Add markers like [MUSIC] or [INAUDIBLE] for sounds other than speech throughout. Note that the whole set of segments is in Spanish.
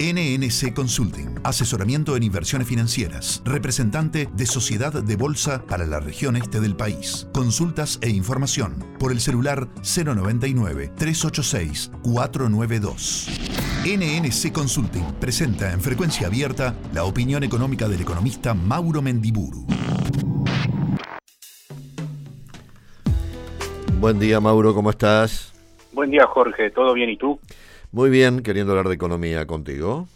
NNC Consulting, asesoramiento en inversiones financieras, representante de Sociedad de Bolsa para la región este del país. Consultas e información por el celular 099-386-492. NNC Consulting presenta en frecuencia abierta la opinión económica del economista Mauro Mendiburu. Buen día Mauro, ¿cómo estás? Buen día Jorge, ¿todo bien y tú? Muy bien, queriendo hablar de economía contigo.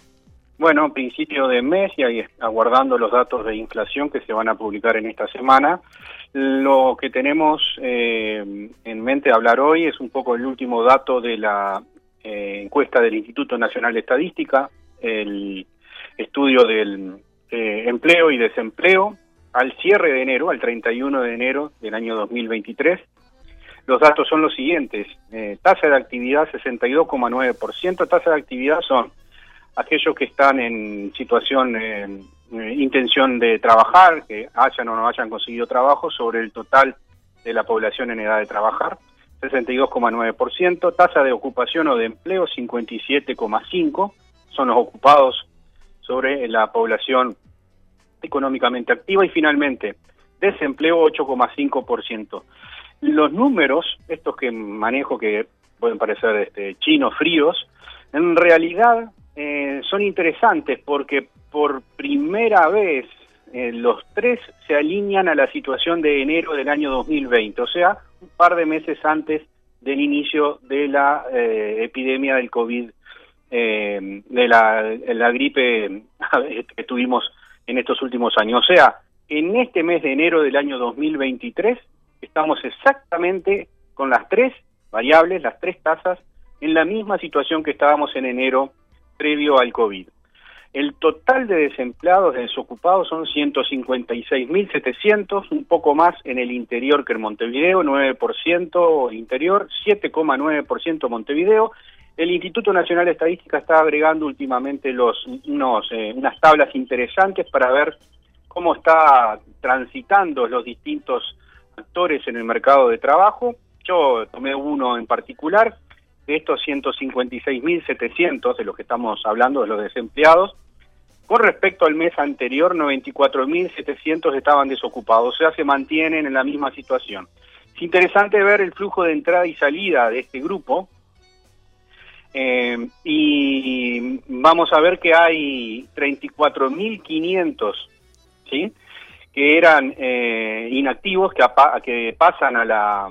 Bueno, principio de mes y aguardando los datos de inflación que se van a publicar en esta semana. Lo que tenemos eh, en mente hablar hoy es un poco el último dato de la eh, encuesta del Instituto Nacional de Estadística, el estudio del eh, empleo y desempleo al cierre de enero, al 31 de enero del año 2023 los datos son los siguientes. Eh, tasa de actividad 62,9%. Tasa de actividad son aquellos que están en situación, eh, intención de trabajar, que hayan o no hayan conseguido trabajo, sobre el total de la población en edad de trabajar. 62,9%. Tasa de ocupación o de empleo 57,5%. Son los ocupados sobre la población económicamente activa. Y finalmente, desempleo 8,5%. Los números, estos que manejo que pueden parecer este, chinos fríos, en realidad eh, son interesantes porque por primera vez eh, los tres se alinean a la situación de enero del año 2020, o sea, un par de meses antes del inicio de la eh, epidemia del COVID, de la, la gripe [LAUGHS] que tuvimos en estos últimos años. O sea, en este mes de enero del año 2023 estamos exactamente con las tres variables, las tres tasas, en la misma situación que estábamos en enero previo al COVID. El total de desempleados, de desocupados, son 156.700, un poco más en el interior que en Montevideo, 9% interior, 7,9% Montevideo. El Instituto Nacional de Estadística está agregando últimamente los, unos, eh, unas tablas interesantes para ver cómo está transitando los distintos en el mercado de trabajo. Yo tomé uno en particular, de estos 156.700 de los que estamos hablando, de los desempleados. Con respecto al mes anterior, 94.700 estaban desocupados, o sea, se mantienen en la misma situación. Es interesante ver el flujo de entrada y salida de este grupo, eh, y vamos a ver que hay 34.500, ¿sí? Que eran eh, inactivos, que, que pasan a la,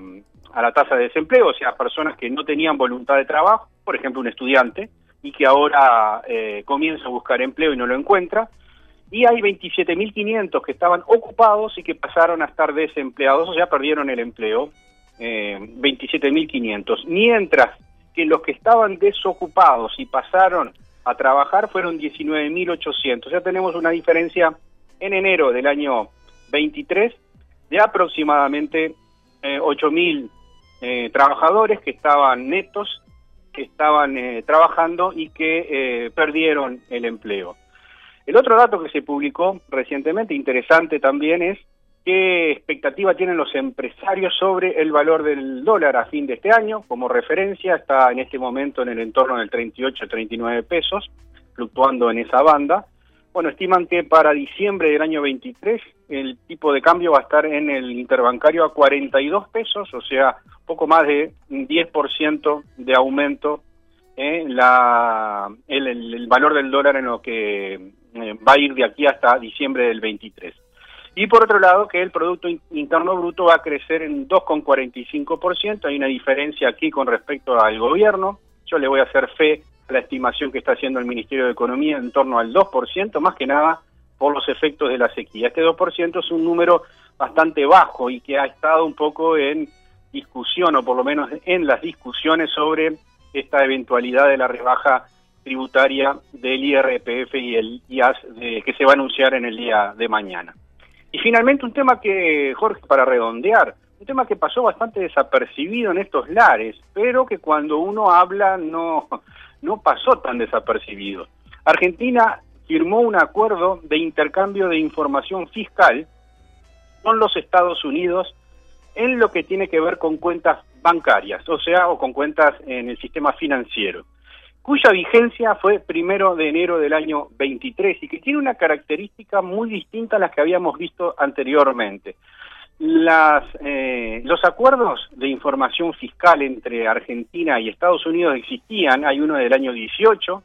a la tasa de desempleo, o sea, personas que no tenían voluntad de trabajo, por ejemplo, un estudiante, y que ahora eh, comienza a buscar empleo y no lo encuentra. Y hay 27.500 que estaban ocupados y que pasaron a estar desempleados, o sea, perdieron el empleo, eh, 27.500. Mientras que los que estaban desocupados y pasaron a trabajar fueron 19.800. O sea, tenemos una diferencia en enero del año 23 de aproximadamente eh, 8.000 eh, trabajadores que estaban netos, que estaban eh, trabajando y que eh, perdieron el empleo. El otro dato que se publicó recientemente, interesante también, es qué expectativa tienen los empresarios sobre el valor del dólar a fin de este año. Como referencia está en este momento en el entorno del 38-39 pesos, fluctuando en esa banda. Bueno, estiman que para diciembre del año 23 el tipo de cambio va a estar en el interbancario a 42 pesos, o sea, poco más de un 10% de aumento en la, el, valor del dólar en lo que eh, va a ir de aquí hasta diciembre del 23. Y por otro lado, que el Producto Interno Bruto va a crecer en 2,45%, hay una diferencia aquí con respecto al gobierno, yo le voy a hacer fe la estimación que está haciendo el Ministerio de Economía en torno al 2%, más que nada por los efectos de la sequía. Este 2% es un número bastante bajo y que ha estado un poco en discusión, o por lo menos en las discusiones sobre esta eventualidad de la rebaja tributaria del IRPF y el IAS que se va a anunciar en el día de mañana. Y finalmente un tema que, Jorge, para redondear, un tema que pasó bastante desapercibido en estos lares, pero que cuando uno habla no, no pasó tan desapercibido. Argentina firmó un acuerdo de intercambio de información fiscal con los Estados Unidos en lo que tiene que ver con cuentas bancarias, o sea, o con cuentas en el sistema financiero. cuya vigencia fue primero de enero del año 23 y que tiene una característica muy distinta a las que habíamos visto anteriormente. Las, eh, los acuerdos de información fiscal entre Argentina y Estados Unidos existían, hay uno del año 18,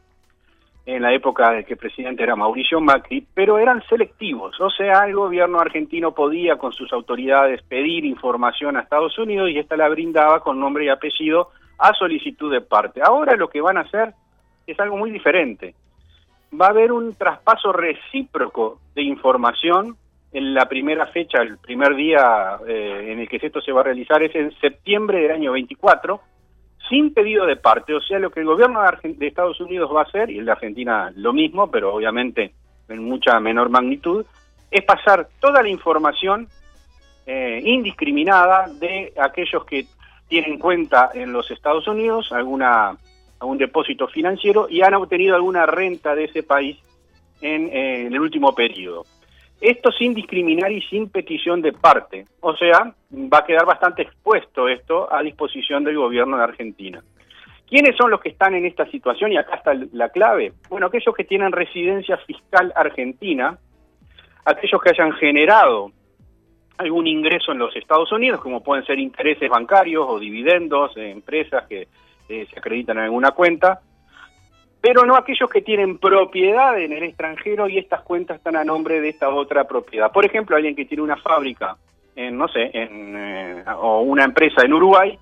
en la época de que el presidente era Mauricio Macri, pero eran selectivos, o sea, el gobierno argentino podía con sus autoridades pedir información a Estados Unidos y ésta la brindaba con nombre y apellido a solicitud de parte. Ahora lo que van a hacer es algo muy diferente. Va a haber un traspaso recíproco de información en la primera fecha, el primer día eh, en el que esto se va a realizar es en septiembre del año 24, sin pedido de parte. O sea, lo que el gobierno de, Estados Unidos va a hacer, y el de Argentina lo mismo, pero obviamente en mucha menor magnitud, es pasar toda la información eh, indiscriminada de aquellos que tienen cuenta en los Estados Unidos, alguna algún depósito financiero y han obtenido alguna renta de ese país en, eh, en el último periodo. Esto sin discriminar y sin petición de parte. O sea, va a quedar bastante expuesto esto a disposición del gobierno de Argentina. ¿Quiénes son los que están en esta situación? Y acá está la clave. Bueno, aquellos que tienen residencia fiscal argentina, aquellos que hayan generado algún ingreso en los Estados Unidos, como pueden ser intereses bancarios o dividendos de empresas que eh, se acreditan en alguna cuenta, pero no aquellos que tienen propiedad en el extranjero y estas cuentas están a nombre de esta otra propiedad. Por ejemplo, alguien que tiene una fábrica, en, no sé, en, eh, o una empresa en Uruguay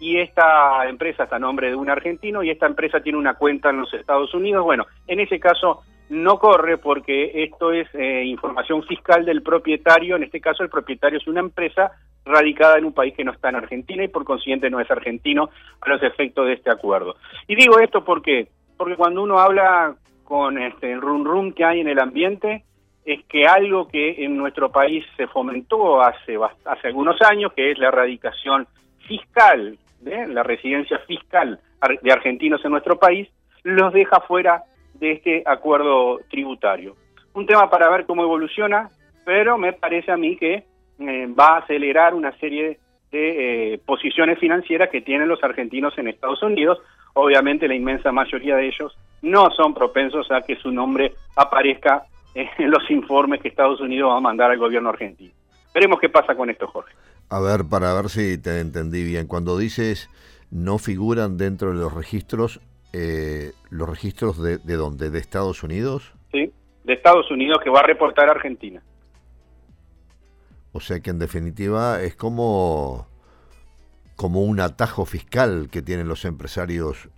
y esta empresa está a nombre de un argentino y esta empresa tiene una cuenta en los Estados Unidos. Bueno, en ese caso no corre porque esto es eh, información fiscal del propietario, en este caso el propietario es una empresa radicada en un país que no está en Argentina y por consiguiente no es argentino a los efectos de este acuerdo. Y digo esto porque porque cuando uno habla con este, el rum rum que hay en el ambiente, es que algo que en nuestro país se fomentó hace, hace algunos años, que es la erradicación fiscal, la residencia fiscal de argentinos en nuestro país, los deja fuera de este acuerdo tributario. Un tema para ver cómo evoluciona, pero me parece a mí que eh, va a acelerar una serie de eh, posiciones financieras que tienen los argentinos en Estados Unidos, obviamente la inmensa mayoría de ellos no son propensos a que su nombre aparezca en los informes que Estados Unidos va a mandar al gobierno argentino. Veremos qué pasa con esto, Jorge. A ver, para ver si te entendí bien. Cuando dices no figuran dentro de los registros, eh, ¿los registros de, de dónde? ¿De Estados Unidos? Sí, de Estados Unidos que va a reportar a Argentina. O sea que en definitiva es como como un atajo fiscal que tienen los empresarios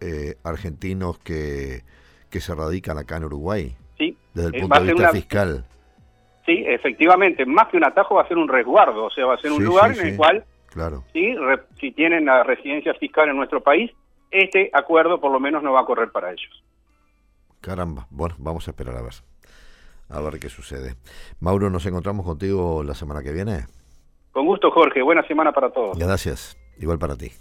eh, argentinos que, que se radican acá en Uruguay. Sí. Desde el eh, punto de vista fiscal. Sí, efectivamente, más que un atajo va a ser un resguardo, o sea, va a ser un lugar en el cual, claro. ¿sí? si tienen la residencia fiscal en nuestro país, este acuerdo por lo menos no va a correr para ellos. Caramba, bueno, vamos a esperar a ver. A ver qué sucede. Mauro, nos encontramos contigo la semana que viene. Con gusto, Jorge. Buena semana para todos. Gracias. Igual para ti.